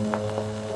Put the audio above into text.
Música